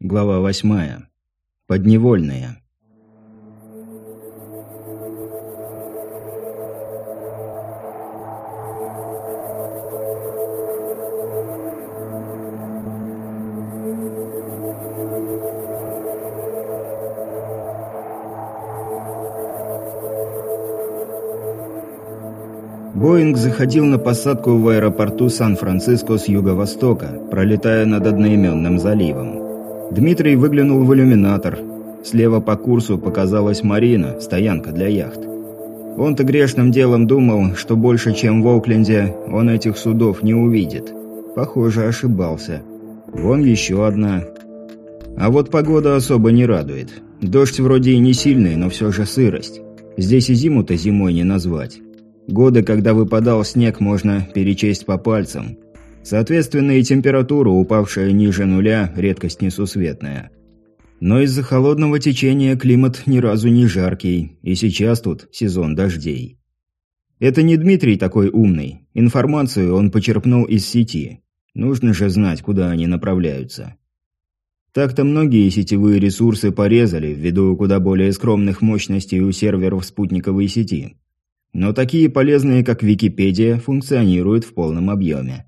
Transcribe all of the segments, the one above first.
Глава восьмая. Подневольные. Боинг заходил на посадку в аэропорту Сан-Франциско с юго-востока, пролетая над одноименным заливом. Дмитрий выглянул в иллюминатор. Слева по курсу показалась Марина, стоянка для яхт. Он-то грешным делом думал, что больше, чем в Окленде, он этих судов не увидит. Похоже, ошибался. Вон еще одна. А вот погода особо не радует. Дождь вроде и не сильный, но все же сырость. Здесь и зиму-то зимой не назвать. Годы, когда выпадал снег, можно перечесть по пальцам. Соответственно, и температура, упавшая ниже нуля, редкость несусветная. Но из-за холодного течения климат ни разу не жаркий, и сейчас тут сезон дождей. Это не Дмитрий такой умный. Информацию он почерпнул из сети. Нужно же знать, куда они направляются. Так-то многие сетевые ресурсы порезали ввиду куда более скромных мощностей у серверов спутниковой сети. Но такие полезные, как Википедия, функционируют в полном объеме.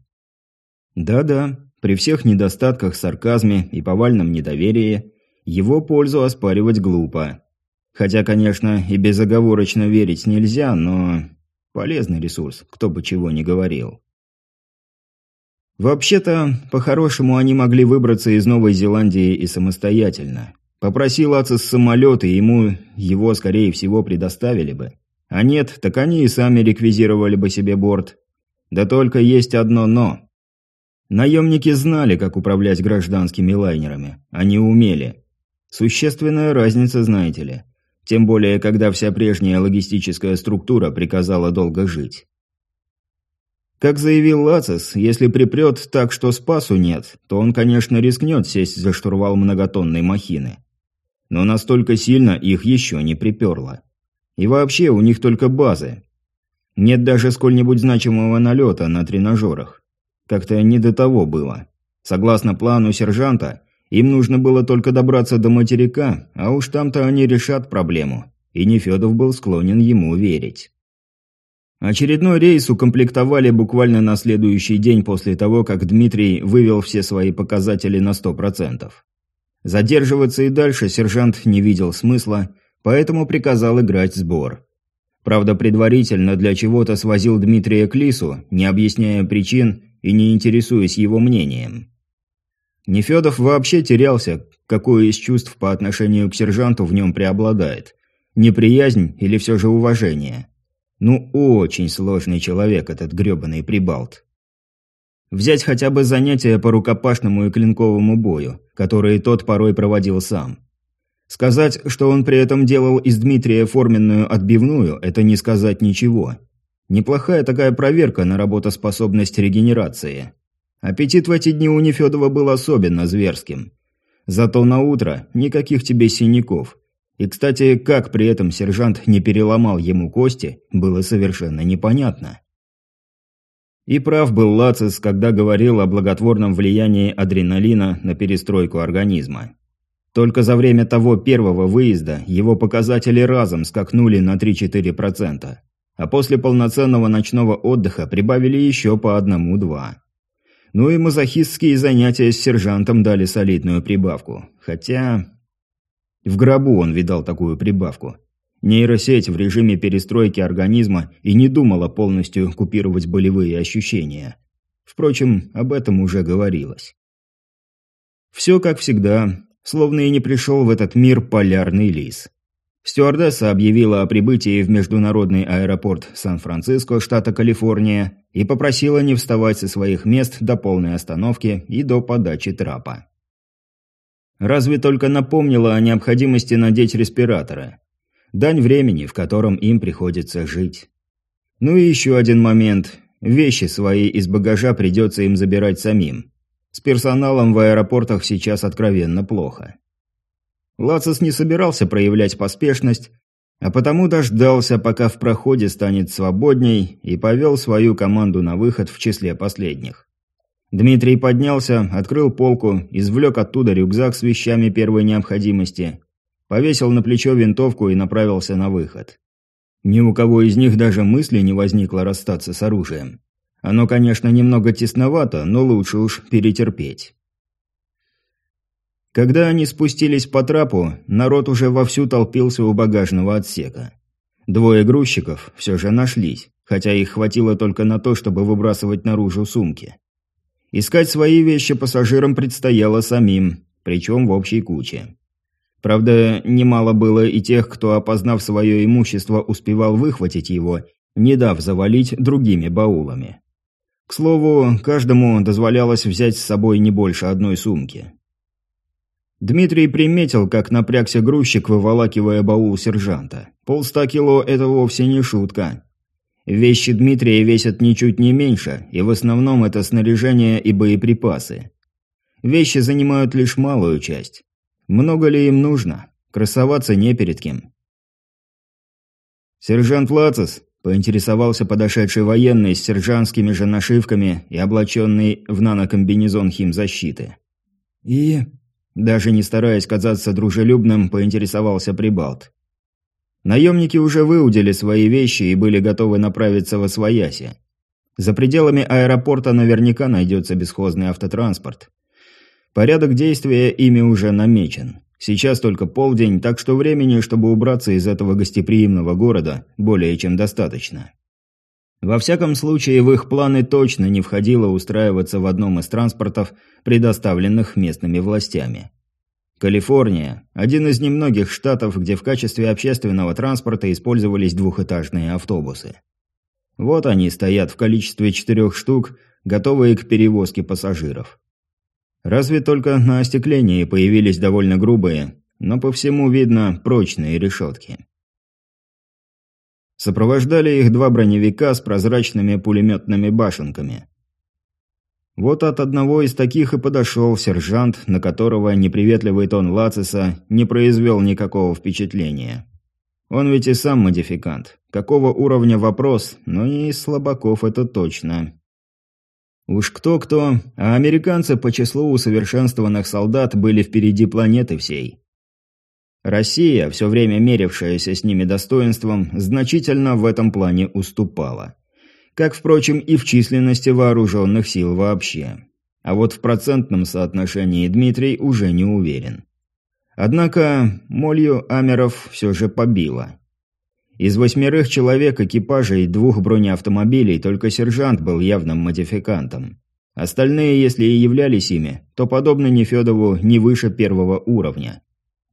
Да-да, при всех недостатках, сарказме и повальном недоверии, его пользу оспаривать глупо. Хотя, конечно, и безоговорочно верить нельзя, но... Полезный ресурс, кто бы чего ни говорил. Вообще-то, по-хорошему, они могли выбраться из Новой Зеландии и самостоятельно. Попросил Ацис самолет, и ему его, скорее всего, предоставили бы. А нет, так они и сами реквизировали бы себе борт. Да только есть одно «но». Наемники знали, как управлять гражданскими лайнерами. Они умели. Существенная разница, знаете ли. Тем более, когда вся прежняя логистическая структура приказала долго жить. Как заявил Лацис, если припрет так, что спасу нет, то он, конечно, рискнет сесть за штурвал многотонной махины. Но настолько сильно их еще не приперло. И вообще, у них только базы. Нет даже сколь-нибудь значимого налета на тренажерах. Как-то не до того было. Согласно плану сержанта, им нужно было только добраться до материка, а уж там-то они решат проблему. И Нефедов был склонен ему верить. Очередной рейс укомплектовали буквально на следующий день после того, как Дмитрий вывел все свои показатели на 100%. Задерживаться и дальше сержант не видел смысла, поэтому приказал играть сбор. Правда, предварительно для чего-то свозил Дмитрия к Лису, не объясняя причин и не интересуясь его мнением. Нефедов вообще терялся, какое из чувств по отношению к сержанту в нем преобладает. Неприязнь или все же уважение? Ну, очень сложный человек этот грёбаный прибалт. Взять хотя бы занятия по рукопашному и клинковому бою, которые тот порой проводил сам. Сказать, что он при этом делал из Дмитрия форменную отбивную, это не сказать ничего. Неплохая такая проверка на работоспособность регенерации. Аппетит в эти дни у Нефедова был особенно зверским. Зато на утро никаких тебе синяков. И, кстати, как при этом сержант не переломал ему кости, было совершенно непонятно. И прав был Лацис, когда говорил о благотворном влиянии адреналина на перестройку организма. Только за время того первого выезда его показатели разом скакнули на 3-4% а после полноценного ночного отдыха прибавили еще по одному-два. Ну и мазохистские занятия с сержантом дали солидную прибавку. Хотя... В гробу он видал такую прибавку. Нейросеть в режиме перестройки организма и не думала полностью купировать болевые ощущения. Впрочем, об этом уже говорилось. Все как всегда, словно и не пришел в этот мир полярный лис. Стюардесса объявила о прибытии в международный аэропорт Сан-Франциско, штата Калифорния, и попросила не вставать со своих мест до полной остановки и до подачи трапа. Разве только напомнила о необходимости надеть респираторы. Дань времени, в котором им приходится жить. Ну и еще один момент. Вещи свои из багажа придется им забирать самим. С персоналом в аэропортах сейчас откровенно плохо. Лацис не собирался проявлять поспешность, а потому дождался, пока в проходе станет свободней, и повел свою команду на выход в числе последних. Дмитрий поднялся, открыл полку, извлек оттуда рюкзак с вещами первой необходимости, повесил на плечо винтовку и направился на выход. Ни у кого из них даже мысли не возникло расстаться с оружием. Оно, конечно, немного тесновато, но лучше уж перетерпеть. Когда они спустились по трапу, народ уже вовсю толпился у багажного отсека. Двое грузчиков все же нашлись, хотя их хватило только на то, чтобы выбрасывать наружу сумки. Искать свои вещи пассажирам предстояло самим, причем в общей куче. Правда, немало было и тех, кто, опознав свое имущество, успевал выхватить его, не дав завалить другими баулами. К слову, каждому дозволялось взять с собой не больше одной сумки. Дмитрий приметил, как напрягся грузчик, выволакивая баул сержанта. Полста кило – это вовсе не шутка. Вещи Дмитрия весят ничуть не меньше, и в основном это снаряжение и боеприпасы. Вещи занимают лишь малую часть. Много ли им нужно? Красоваться не перед кем. «Сержант Лацис», – поинтересовался подошедший военный с сержантскими же нашивками и облаченный в нанокомбинезон химзащиты. «И?» Даже не стараясь казаться дружелюбным, поинтересовался Прибалт. Наемники уже выудили свои вещи и были готовы направиться во Свояси. За пределами аэропорта наверняка найдется бесхозный автотранспорт. Порядок действия ими уже намечен. Сейчас только полдень, так что времени, чтобы убраться из этого гостеприимного города, более чем достаточно. Во всяком случае, в их планы точно не входило устраиваться в одном из транспортов, предоставленных местными властями. Калифорния – один из немногих штатов, где в качестве общественного транспорта использовались двухэтажные автобусы. Вот они стоят в количестве четырех штук, готовые к перевозке пассажиров. Разве только на остеклении появились довольно грубые, но по всему видно прочные решетки. Сопровождали их два броневика с прозрачными пулеметными башенками. Вот от одного из таких и подошел сержант, на которого неприветливый тон Лациса не произвел никакого впечатления. Он ведь и сам модификант. Какого уровня вопрос, но не из слабаков это точно. Уж кто-кто, а американцы по числу усовершенствованных солдат были впереди планеты всей. Россия, все время мерившаяся с ними достоинством, значительно в этом плане уступала. Как, впрочем, и в численности вооруженных сил вообще. А вот в процентном соотношении Дмитрий уже не уверен. Однако молью Амеров все же побило. Из восьмерых человек экипажа и двух бронеавтомобилей только сержант был явным модификантом. Остальные, если и являлись ими, то подобно Нефедову не выше первого уровня.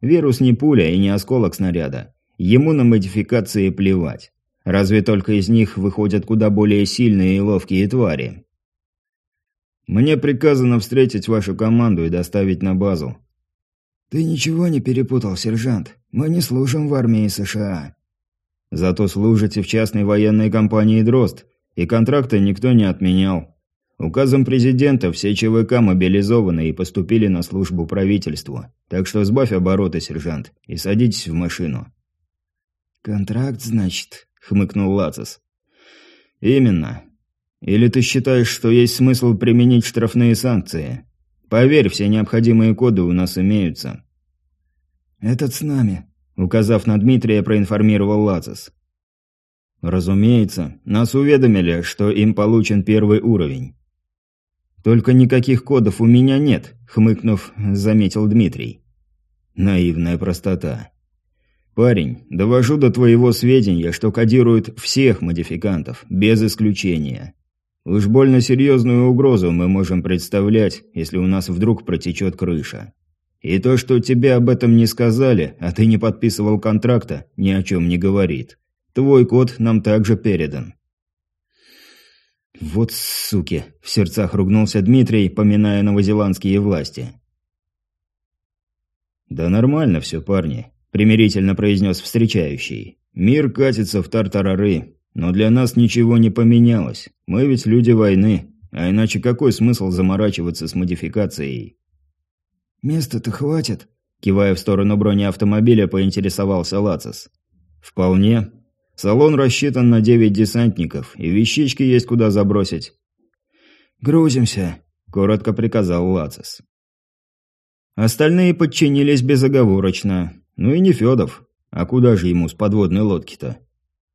Вирус не пуля и не осколок снаряда. Ему на модификации плевать. Разве только из них выходят куда более сильные и ловкие твари. Мне приказано встретить вашу команду и доставить на базу. Ты ничего не перепутал, сержант. Мы не служим в армии США. Зато служите в частной военной компании «Дрозд», и контракта никто не отменял. Указом президента все ЧВК мобилизованы и поступили на службу правительству. Так что сбавь обороты, сержант, и садитесь в машину». «Контракт, значит?» — хмыкнул Лацис. «Именно. Или ты считаешь, что есть смысл применить штрафные санкции? Поверь, все необходимые коды у нас имеются». «Этот с нами», — указав на Дмитрия, проинформировал Лацис. «Разумеется, нас уведомили, что им получен первый уровень. «Только никаких кодов у меня нет», — хмыкнув, заметил Дмитрий. Наивная простота. «Парень, довожу до твоего сведения, что кодируют всех модификантов, без исключения. Уж больно серьезную угрозу мы можем представлять, если у нас вдруг протечет крыша. И то, что тебе об этом не сказали, а ты не подписывал контракта, ни о чем не говорит. Твой код нам также передан. «Вот суки!» – в сердцах ругнулся Дмитрий, поминая новозеландские власти. «Да нормально все, парни», – примирительно произнес встречающий. «Мир катится в тартарары, но для нас ничего не поменялось. Мы ведь люди войны, а иначе какой смысл заморачиваться с модификацией?» «Места-то хватит?» – кивая в сторону бронеавтомобиля, поинтересовался Лацис. «Вполне. Салон рассчитан на девять десантников, и вещички есть куда забросить. «Грузимся», – коротко приказал Лацис. Остальные подчинились безоговорочно. Ну и не Федов. А куда же ему с подводной лодки-то?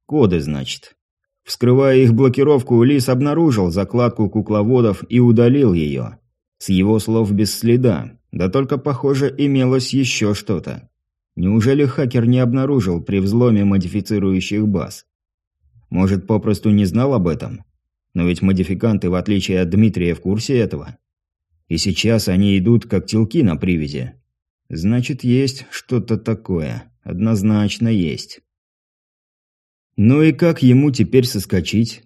Коды, значит. Вскрывая их блокировку, Лис обнаружил закладку кукловодов и удалил ее. С его слов без следа. Да только, похоже, имелось еще что-то. Неужели хакер не обнаружил при взломе модифицирующих баз? Может, попросту не знал об этом? Но ведь модификанты, в отличие от Дмитрия, в курсе этого. И сейчас они идут как телки на привязи. Значит, есть что-то такое. Однозначно есть. Ну и как ему теперь соскочить?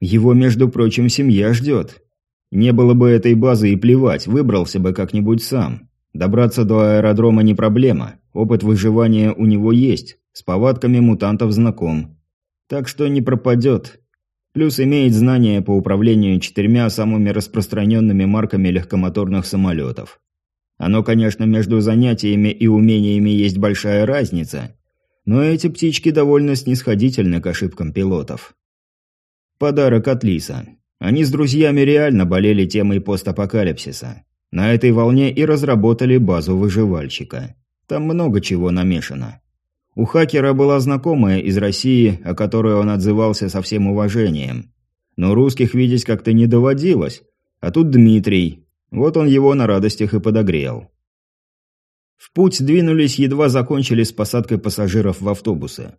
Его, между прочим, семья ждет. Не было бы этой базы и плевать, выбрался бы как-нибудь сам. Добраться до аэродрома не проблема, опыт выживания у него есть, с повадками мутантов знаком. Так что не пропадет. Плюс имеет знания по управлению четырьмя самыми распространенными марками легкомоторных самолетов. Оно, конечно, между занятиями и умениями есть большая разница, но эти птички довольно снисходительны к ошибкам пилотов. Подарок от Лиса. Они с друзьями реально болели темой постапокалипсиса. На этой волне и разработали базу выживальщика. Там много чего намешано. У хакера была знакомая из России, о которой он отзывался со всем уважением. Но русских видеть как-то не доводилось. А тут Дмитрий. Вот он его на радостях и подогрел. В путь двинулись, едва закончили с посадкой пассажиров в автобусы.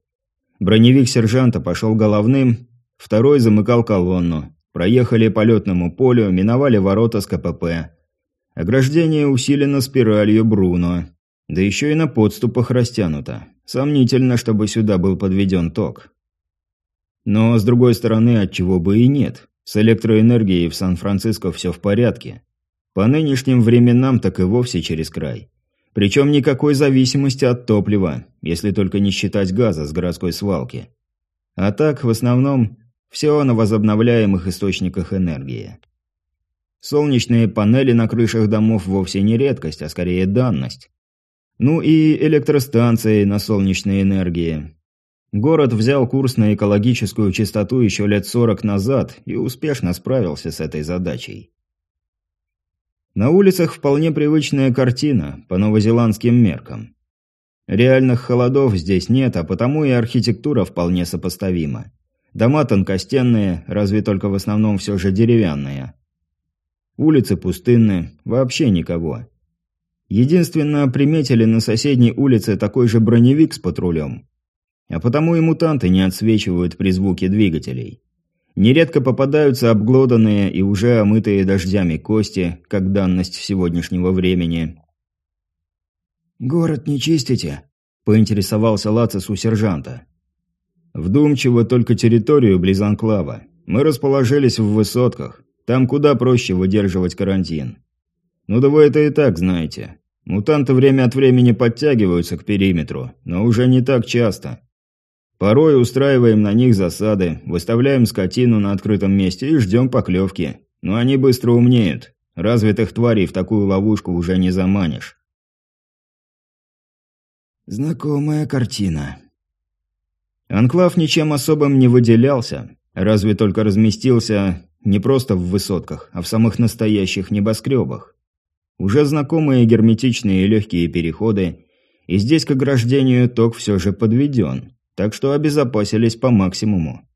Броневик сержанта пошел головным, второй замыкал колонну. Проехали по летному полю, миновали ворота с КПП. Ограждение усилено спиралью Бруно. Да еще и на подступах растянуто. Сомнительно, чтобы сюда был подведен ток. Но, с другой стороны, отчего бы и нет. С электроэнергией в Сан-Франциско все в порядке. По нынешним временам так и вовсе через край. Причем никакой зависимости от топлива, если только не считать газа с городской свалки. А так, в основном, все на возобновляемых источниках энергии. Солнечные панели на крышах домов вовсе не редкость, а скорее данность. Ну и электростанции на солнечной энергии. Город взял курс на экологическую чистоту еще лет 40 назад и успешно справился с этой задачей. На улицах вполне привычная картина, по новозеландским меркам. Реальных холодов здесь нет, а потому и архитектура вполне сопоставима. Дома тонкостенные, разве только в основном все же деревянные. Улицы пустынны, вообще никого. Единственно, приметили на соседней улице такой же броневик с патрулем. А потому и мутанты не отсвечивают при звуке двигателей. Нередко попадаются обглоданные и уже омытые дождями кости, как данность сегодняшнего времени. «Город не чистите?» – поинтересовался Лацис у сержанта. «Вдумчиво только территорию близ анклава. Мы расположились в высотках. Там куда проще выдерживать карантин. Ну да вы это и так знаете. Мутанты время от времени подтягиваются к периметру, но уже не так часто. Порой устраиваем на них засады, выставляем скотину на открытом месте и ждем поклевки. Но они быстро умнеют. Развитых тварей в такую ловушку уже не заманишь. Знакомая картина. Анклав ничем особым не выделялся, разве только разместился не просто в высотках, а в самых настоящих небоскребах. Уже знакомые герметичные легкие переходы, и здесь к ограждению ток все же подведен так что обезопасились по максимуму.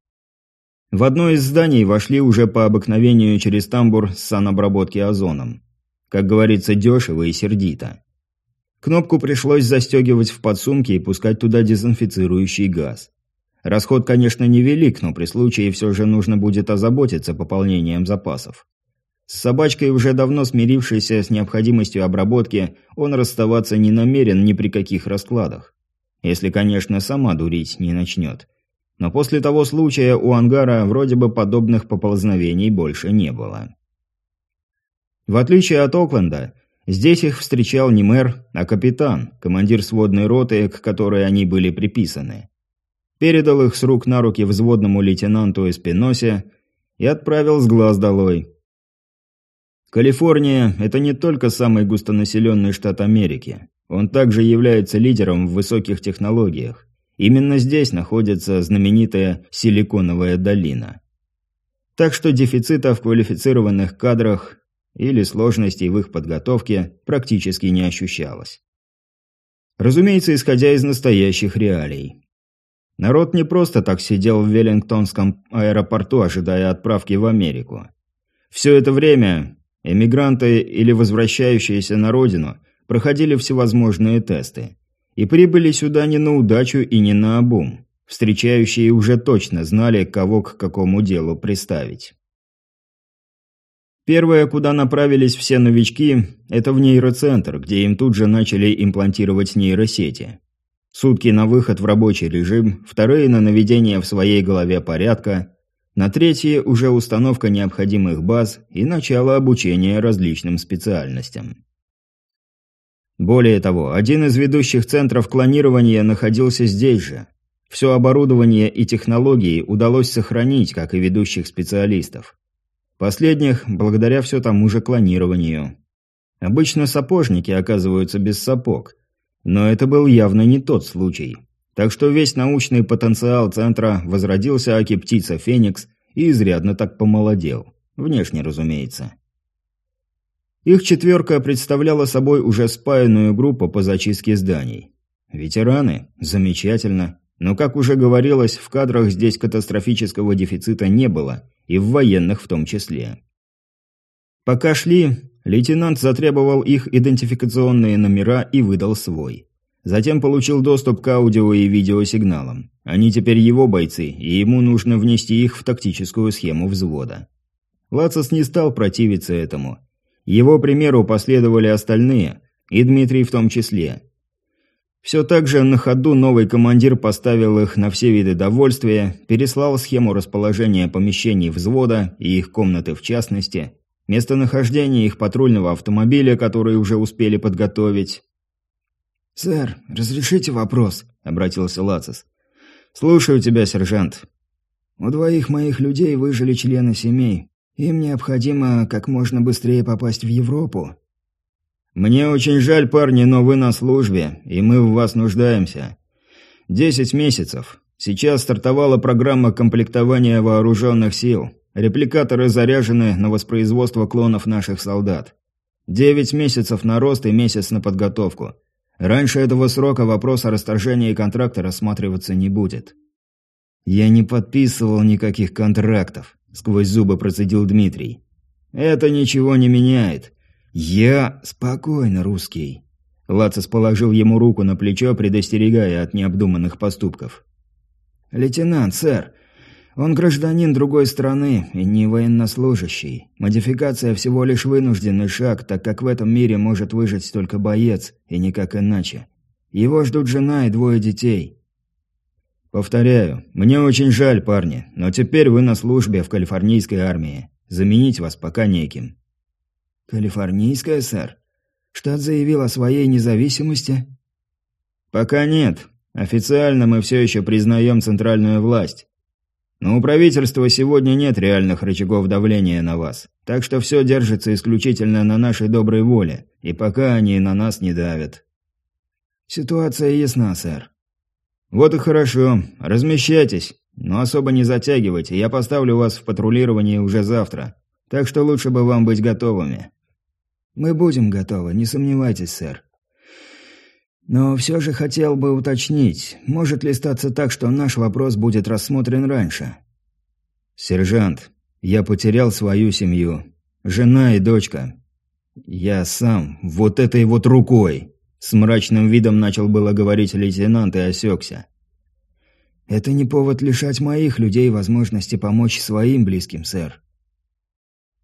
В одно из зданий вошли уже по обыкновению через тамбур с санобработки озоном. Как говорится, дешево и сердито. Кнопку пришлось застегивать в подсумке и пускать туда дезинфицирующий газ. Расход, конечно, невелик, но при случае все же нужно будет озаботиться пополнением запасов. С собачкой, уже давно смирившейся с необходимостью обработки, он расставаться не намерен ни при каких раскладах. Если, конечно, сама дурить не начнет. Но после того случая у ангара вроде бы подобных поползновений больше не было. В отличие от Окленда, здесь их встречал не мэр, а капитан, командир сводной роты, к которой они были приписаны. Передал их с рук на руки взводному лейтенанту Эспиносе и отправил с глаз долой. Калифорния – это не только самый густонаселенный штат Америки. Он также является лидером в высоких технологиях. Именно здесь находится знаменитая Силиконовая долина. Так что дефицита в квалифицированных кадрах или сложностей в их подготовке практически не ощущалось. Разумеется, исходя из настоящих реалий. Народ не просто так сидел в Веллингтонском аэропорту, ожидая отправки в Америку. Все это время эмигранты или возвращающиеся на родину проходили всевозможные тесты. И прибыли сюда не на удачу и не на обум. Встречающие уже точно знали, кого к какому делу приставить. Первое, куда направились все новички, это в нейроцентр, где им тут же начали имплантировать нейросети. Сутки на выход в рабочий режим, вторые на наведение в своей голове порядка, на третье уже установка необходимых баз и начало обучения различным специальностям. Более того, один из ведущих центров клонирования находился здесь же. Все оборудование и технологии удалось сохранить, как и ведущих специалистов. Последних, благодаря все тому же клонированию. Обычно сапожники оказываются без сапог. Но это был явно не тот случай. Так что весь научный потенциал центра возродился аки птица Феникс и изрядно так помолодел. Внешне, разумеется. Их четверка представляла собой уже спаянную группу по зачистке зданий. Ветераны? Замечательно. Но, как уже говорилось, в кадрах здесь катастрофического дефицита не было, и в военных в том числе. Пока шли, лейтенант затребовал их идентификационные номера и выдал свой. Затем получил доступ к аудио и видеосигналам. Они теперь его бойцы, и ему нужно внести их в тактическую схему взвода. Лацис не стал противиться этому. Его примеру последовали остальные, и Дмитрий в том числе. Все так же на ходу новый командир поставил их на все виды довольствия, переслал схему расположения помещений взвода и их комнаты в частности, местонахождение их патрульного автомобиля, который уже успели подготовить. «Сэр, разрешите вопрос?» – обратился Лацис. «Слушаю тебя, сержант». «У двоих моих людей выжили члены семей. Им необходимо как можно быстрее попасть в Европу. «Мне очень жаль, парни, но вы на службе, и мы в вас нуждаемся. Десять месяцев. Сейчас стартовала программа комплектования вооруженных сил. Репликаторы заряжены на воспроизводство клонов наших солдат. Девять месяцев на рост и месяц на подготовку. Раньше этого срока вопрос о расторжении контракта рассматриваться не будет». «Я не подписывал никаких контрактов», – сквозь зубы процедил Дмитрий. «Это ничего не меняет. «Я спокойно, русский». Лацис положил ему руку на плечо, предостерегая от необдуманных поступков. «Лейтенант, сэр, он гражданин другой страны и не военнослужащий. Модификация всего лишь вынужденный шаг, так как в этом мире может выжить только боец, и никак иначе. Его ждут жена и двое детей». «Повторяю, мне очень жаль, парни, но теперь вы на службе в калифорнийской армии. Заменить вас пока неким». «Калифорнийская, сэр? Штат заявил о своей независимости?» «Пока нет. Официально мы все еще признаем центральную власть. Но у правительства сегодня нет реальных рычагов давления на вас, так что все держится исключительно на нашей доброй воле, и пока они на нас не давят». «Ситуация ясна, сэр». «Вот и хорошо. Размещайтесь, но особо не затягивайте, я поставлю вас в патрулирование уже завтра. Так что лучше бы вам быть готовыми». «Мы будем готовы, не сомневайтесь, сэр. Но все же хотел бы уточнить, может ли статься так, что наш вопрос будет рассмотрен раньше?» «Сержант, я потерял свою семью. Жена и дочка. Я сам, вот этой вот рукой!» С мрачным видом начал было говорить лейтенант и осекся. «Это не повод лишать моих людей возможности помочь своим близким, сэр.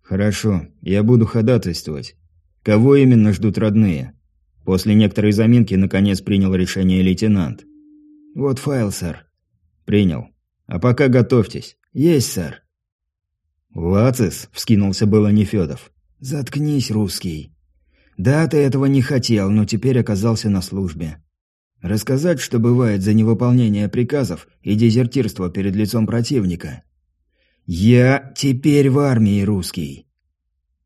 «Хорошо, я буду ходатайствовать. Кого именно ждут родные?» После некоторой заминки наконец принял решение лейтенант. «Вот файл, сэр». «Принял. А пока готовьтесь». «Есть, сэр». «Лацис», — вскинулся было Нефедов. «Заткнись, русский. Да, ты этого не хотел, но теперь оказался на службе. Рассказать, что бывает за невыполнение приказов и дезертирство перед лицом противника. «Я теперь в армии русский.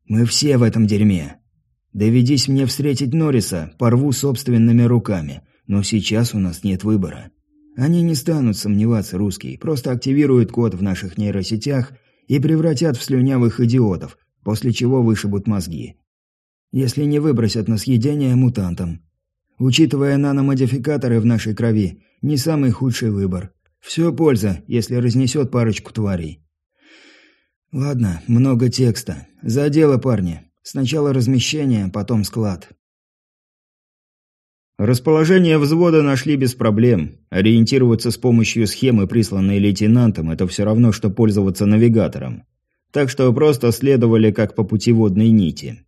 Мы все в этом дерьме. Доведись мне встретить Норриса, порву собственными руками, но сейчас у нас нет выбора. Они не станут сомневаться, русский, просто активируют код в наших нейросетях и превратят в слюнявых идиотов, после чего вышибут мозги. Если не выбросят на съедение мутантам. Учитывая наномодификаторы в нашей крови, не самый худший выбор. Все польза, если разнесет парочку тварей. Ладно, много текста. За дело, парни. Сначала размещение, потом склад. Расположение взвода нашли без проблем. Ориентироваться с помощью схемы, присланной лейтенантом, это все равно, что пользоваться навигатором. Так что просто следовали как по путеводной нити.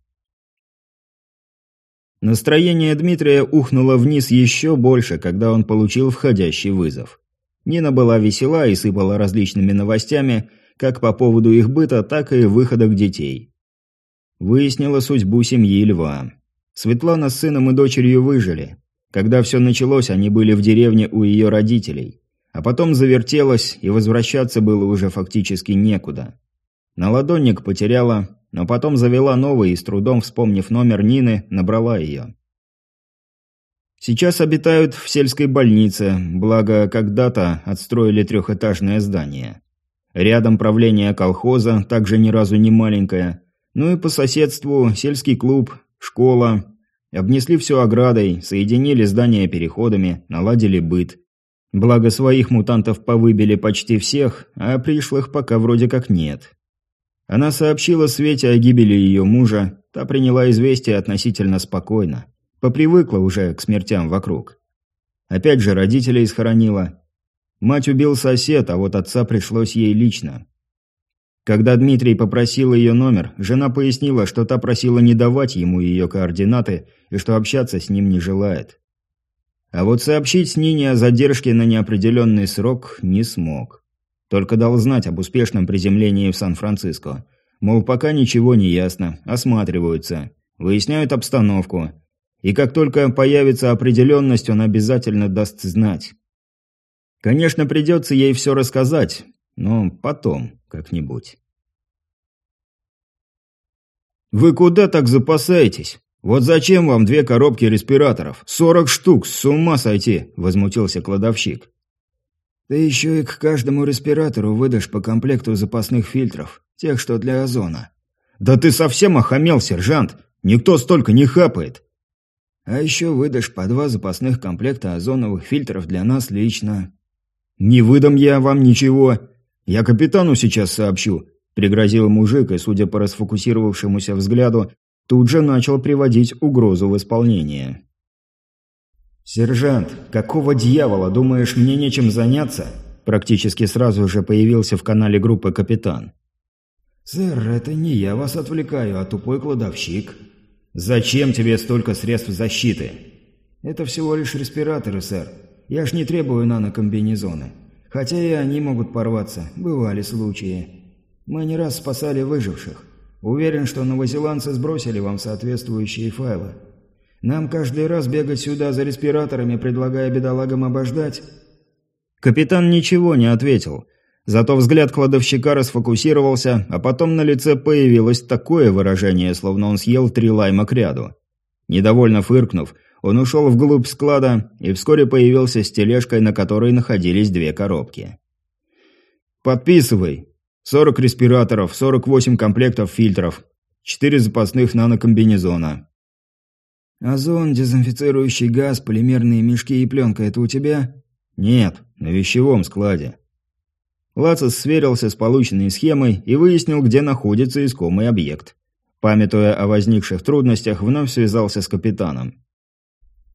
Настроение Дмитрия ухнуло вниз еще больше, когда он получил входящий вызов. Нина была весела и сыпала различными новостями, как по поводу их быта, так и выхода к детей. Выяснила судьбу семьи Льва. Светлана с сыном и дочерью выжили. Когда все началось, они были в деревне у ее родителей. А потом завертелось, и возвращаться было уже фактически некуда. Наладонник потеряла, но потом завела новый и с трудом, вспомнив номер Нины, набрала ее. Сейчас обитают в сельской больнице, благо когда-то отстроили трехэтажное здание. Рядом правление колхоза, также ни разу не маленькое. Ну и по соседству сельский клуб, школа. Обнесли все оградой, соединили здания переходами, наладили быт. Благо своих мутантов повыбили почти всех, а пришлых пока вроде как нет. Она сообщила Свете о гибели ее мужа, та приняла известие относительно спокойно. Попривыкла уже к смертям вокруг. Опять же родителей схоронила. Мать убил сосед, а вот отца пришлось ей лично. Когда Дмитрий попросил ее номер, жена пояснила, что та просила не давать ему ее координаты и что общаться с ним не желает. А вот сообщить Нине о задержке на неопределенный срок не смог. Только дал знать об успешном приземлении в Сан-Франциско. Мол, пока ничего не ясно, осматриваются, выясняют обстановку. И как только появится определенность, он обязательно даст знать. Конечно, придется ей все рассказать, но потом, как-нибудь. «Вы куда так запасаетесь? Вот зачем вам две коробки респираторов? Сорок штук, с ума сойти!» – возмутился кладовщик. «Ты еще и к каждому респиратору выдашь по комплекту запасных фильтров, тех, что для озона». «Да ты совсем охамел, сержант! Никто столько не хапает!» «А еще выдашь по два запасных комплекта озоновых фильтров для нас лично». «Не выдам я вам ничего. «Я капитану сейчас сообщу», – пригрозил мужик, и, судя по расфокусировавшемуся взгляду, тут же начал приводить угрозу в исполнение. «Сержант, какого дьявола, думаешь, мне нечем заняться?» Практически сразу же появился в канале группы капитан. «Сэр, это не я вас отвлекаю, а тупой кладовщик». «Зачем тебе столько средств защиты?» «Это всего лишь респираторы, сэр. Я ж не требую нанокомбинезоны. Хотя и они могут порваться, бывали случаи. Мы не раз спасали выживших. Уверен, что новозеландцы сбросили вам соответствующие файлы. Нам каждый раз бегать сюда за респираторами, предлагая бедолагам обождать?» Капитан ничего не ответил. Зато взгляд кладовщика расфокусировался, а потом на лице появилось такое выражение, словно он съел три лайма к ряду. Недовольно фыркнув, он ушел вглубь склада и вскоре появился с тележкой, на которой находились две коробки. «Подписывай. 40 респираторов, 48 комплектов фильтров, 4 запасных нанокомбинезона». «Озон, дезинфицирующий газ, полимерные мешки и пленка – это у тебя?» «Нет, на вещевом складе». Лацис сверился с полученной схемой и выяснил, где находится искомый объект. Памятуя о возникших трудностях, вновь связался с капитаном.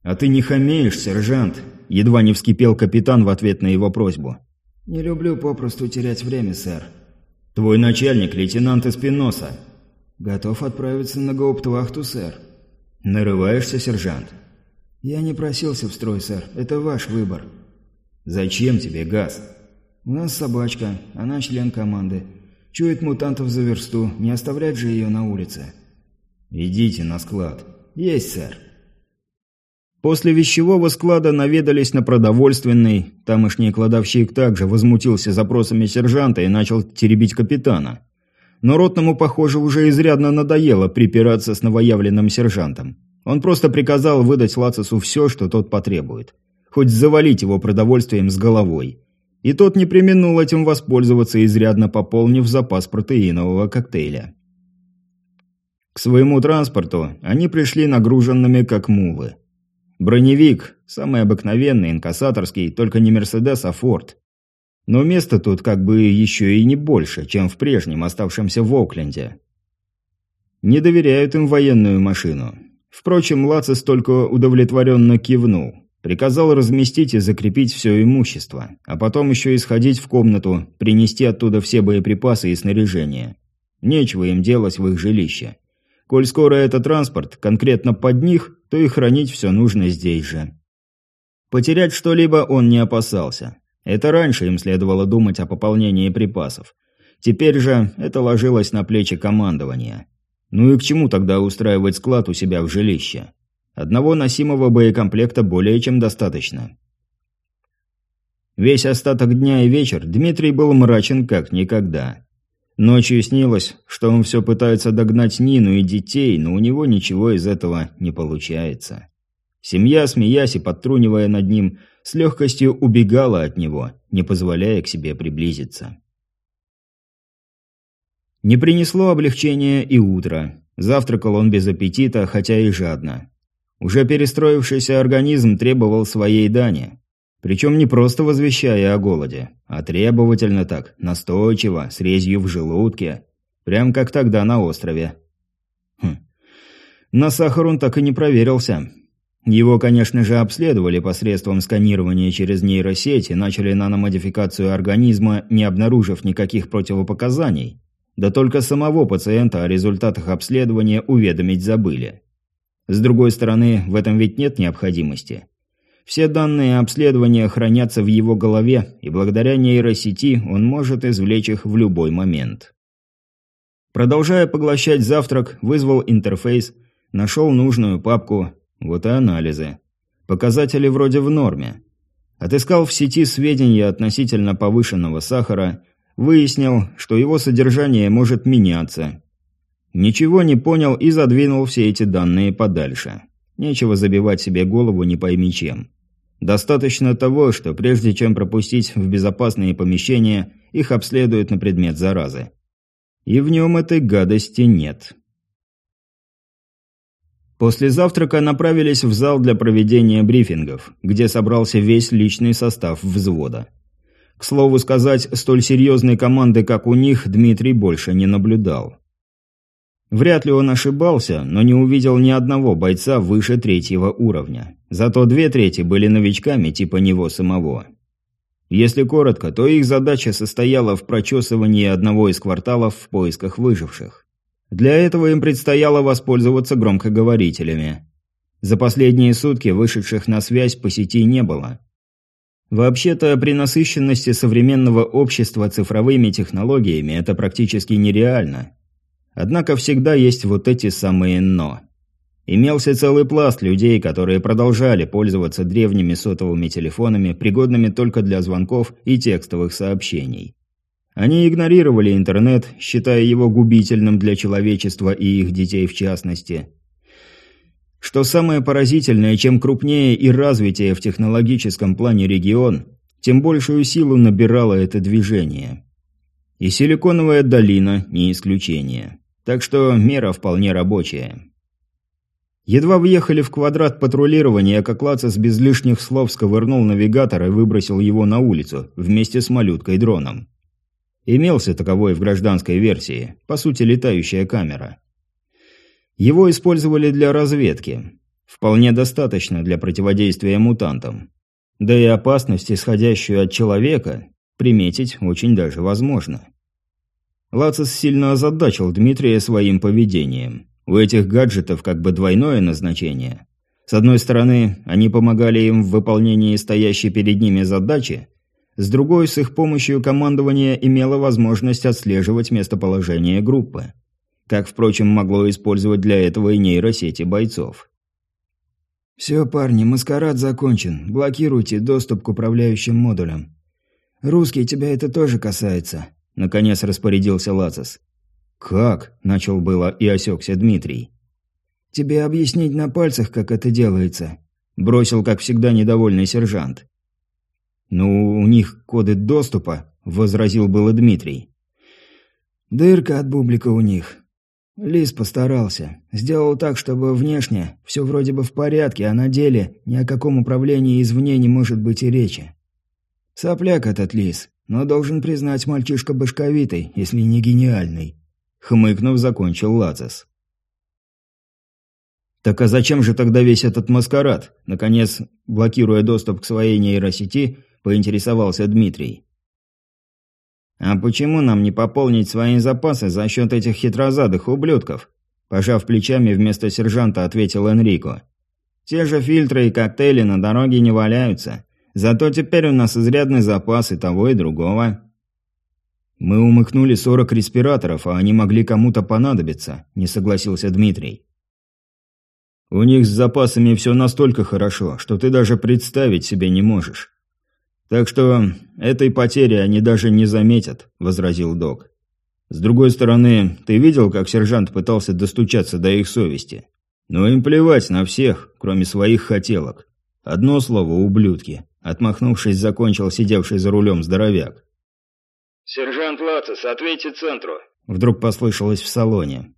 «А ты не хамеешь, сержант?» – едва не вскипел капитан в ответ на его просьбу. «Не люблю попросту терять время, сэр». «Твой начальник, лейтенант Эспиноса». «Готов отправиться на гауптвахту, сэр». «Нарываешься, сержант?» «Я не просился в строй, сэр. Это ваш выбор». «Зачем тебе газ?» «У нас собачка. Она член команды. Чует мутантов за версту. Не оставлять же ее на улице». «Идите на склад». «Есть, сэр». После вещевого склада наведались на продовольственный. Тамошний кладовщик также возмутился запросами сержанта и начал теребить капитана. Но Ротному, похоже, уже изрядно надоело припираться с новоявленным сержантом. Он просто приказал выдать Лацису все, что тот потребует. Хоть завалить его продовольствием с головой. И тот не применул этим воспользоваться, изрядно пополнив запас протеинового коктейля. К своему транспорту они пришли нагруженными как мулы. Броневик, самый обыкновенный, инкассаторский, только не Мерседес, а Форд. Но места тут как бы еще и не больше, чем в прежнем, оставшемся в Окленде. Не доверяют им военную машину. Впрочем, Лацис только удовлетворенно кивнул. Приказал разместить и закрепить все имущество, а потом еще и сходить в комнату, принести оттуда все боеприпасы и снаряжение. Нечего им делать в их жилище. Коль скоро это транспорт, конкретно под них, то и хранить все нужно здесь же. Потерять что-либо он не опасался. Это раньше им следовало думать о пополнении припасов. Теперь же это ложилось на плечи командования. Ну и к чему тогда устраивать склад у себя в жилище? Одного носимого боекомплекта более чем достаточно. Весь остаток дня и вечер Дмитрий был мрачен как никогда. Ночью снилось, что он все пытается догнать Нину и детей, но у него ничего из этого не получается. Семья, смеясь и подтрунивая над ним, с легкостью убегала от него, не позволяя к себе приблизиться. Не принесло облегчения и утро. Завтракал он без аппетита, хотя и жадно. Уже перестроившийся организм требовал своей дани. Причем не просто возвещая о голоде, а требовательно так, настойчиво, с резью в желудке. Прям как тогда на острове. Хм. На сахар он так и не проверился. Его, конечно же, обследовали посредством сканирования через нейросеть и начали наномодификацию организма, не обнаружив никаких противопоказаний. Да только самого пациента о результатах обследования уведомить забыли. С другой стороны, в этом ведь нет необходимости. Все данные обследования хранятся в его голове, и благодаря нейросети он может извлечь их в любой момент. Продолжая поглощать завтрак, вызвал интерфейс, нашел нужную папку, вот и анализы. Показатели вроде в норме. Отыскал в сети сведения относительно повышенного сахара, выяснил, что его содержание может меняться. Ничего не понял и задвинул все эти данные подальше. Нечего забивать себе голову не пойми чем. Достаточно того, что прежде чем пропустить в безопасные помещения, их обследуют на предмет заразы. И в нем этой гадости нет. После завтрака направились в зал для проведения брифингов, где собрался весь личный состав взвода. К слову сказать, столь серьезной команды, как у них, Дмитрий больше не наблюдал. Вряд ли он ошибался, но не увидел ни одного бойца выше третьего уровня. Зато две трети были новичками типа него самого. Если коротко, то их задача состояла в прочесывании одного из кварталов в поисках выживших. Для этого им предстояло воспользоваться громкоговорителями. За последние сутки вышедших на связь по сети не было. Вообще-то, при насыщенности современного общества цифровыми технологиями это практически нереально – Однако всегда есть вот эти самые «но». Имелся целый пласт людей, которые продолжали пользоваться древними сотовыми телефонами, пригодными только для звонков и текстовых сообщений. Они игнорировали интернет, считая его губительным для человечества и их детей в частности. Что самое поразительное, чем крупнее и развитее в технологическом плане регион, тем большую силу набирало это движение. И Силиконовая долина не исключение. Так что мера вполне рабочая. Едва въехали в квадрат патрулирования, как Лацис без лишних слов сковырнул навигатор и выбросил его на улицу, вместе с малюткой-дроном. Имелся таковой в гражданской версии, по сути летающая камера. Его использовали для разведки. Вполне достаточно для противодействия мутантам. Да и опасность, исходящую от человека, приметить очень даже возможно. Лацис сильно озадачил Дмитрия своим поведением. У этих гаджетов как бы двойное назначение. С одной стороны, они помогали им в выполнении стоящей перед ними задачи, с другой, с их помощью командование имело возможность отслеживать местоположение группы. Как, впрочем, могло использовать для этого и нейросети бойцов. «Все, парни, маскарад закончен. Блокируйте доступ к управляющим модулям. Русский, тебя это тоже касается. – наконец распорядился Лацис. «Как?» – начал было и осекся Дмитрий. «Тебе объяснить на пальцах, как это делается», – бросил, как всегда, недовольный сержант. «Ну, у них коды доступа», – возразил было Дмитрий. «Дырка от бублика у них. Лис постарался. Сделал так, чтобы внешне все вроде бы в порядке, а на деле ни о каком управлении извне не может быть и речи. Сопляк этот лис, но должен признать мальчишка башковитый, если не гениальный. Хмыкнув, закончил Лацис. «Так а зачем же тогда весь этот маскарад?» Наконец, блокируя доступ к своей нейросети, поинтересовался Дмитрий. «А почему нам не пополнить свои запасы за счет этих хитрозадых ублюдков?» Пожав плечами, вместо сержанта ответил Энрико. «Те же фильтры и коктейли на дороге не валяются. Зато теперь у нас изрядный запас и того, и другого». «Мы умыкнули сорок респираторов, а они могли кому-то понадобиться», – не согласился Дмитрий. «У них с запасами все настолько хорошо, что ты даже представить себе не можешь. «Так что этой потери они даже не заметят», – возразил док. «С другой стороны, ты видел, как сержант пытался достучаться до их совести? Но им плевать на всех, кроме своих хотелок. Одно слово – ублюдки», – отмахнувшись, закончил сидевший за рулем здоровяк. «Сержант Лацис, ответьте центру», – вдруг послышалось в салоне.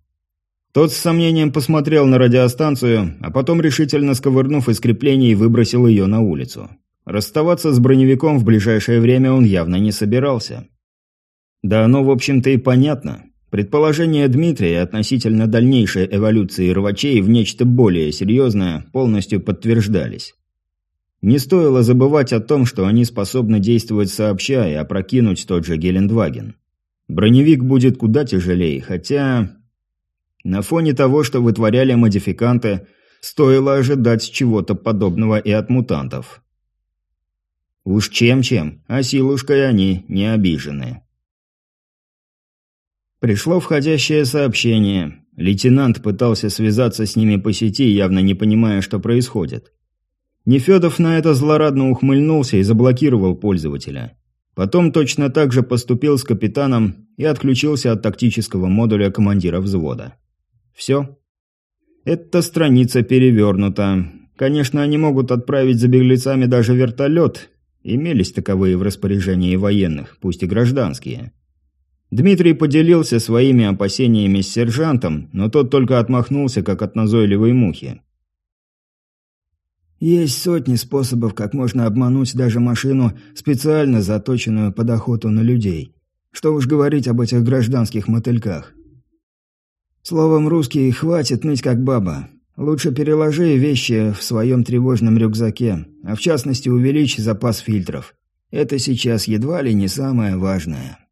Тот с сомнением посмотрел на радиостанцию, а потом, решительно сковырнув из креплений, выбросил ее на улицу. Расставаться с броневиком в ближайшее время он явно не собирался. Да оно, в общем-то, и понятно. Предположения Дмитрия относительно дальнейшей эволюции рвачей в нечто более серьезное полностью подтверждались. Не стоило забывать о том, что они способны действовать сообща и опрокинуть тот же Гелендваген. Броневик будет куда тяжелее, хотя... На фоне того, что вытворяли модификанты, стоило ожидать чего-то подобного и от мутантов. Уж чем-чем, а силушкой они не обижены. Пришло входящее сообщение. Лейтенант пытался связаться с ними по сети, явно не понимая, что происходит. Нефедов на это злорадно ухмыльнулся и заблокировал пользователя. Потом точно так же поступил с капитаном и отключился от тактического модуля командира взвода. Все. Эта страница перевернута. Конечно, они могут отправить за беглецами даже вертолет, Имелись таковые в распоряжении военных, пусть и гражданские. Дмитрий поделился своими опасениями с сержантом, но тот только отмахнулся, как от назойливой мухи. «Есть сотни способов, как можно обмануть даже машину, специально заточенную под охоту на людей. Что уж говорить об этих гражданских мотыльках. Словом, русский хватит ныть как баба. Лучше переложи вещи в своем тревожном рюкзаке, а в частности увеличь запас фильтров. Это сейчас едва ли не самое важное.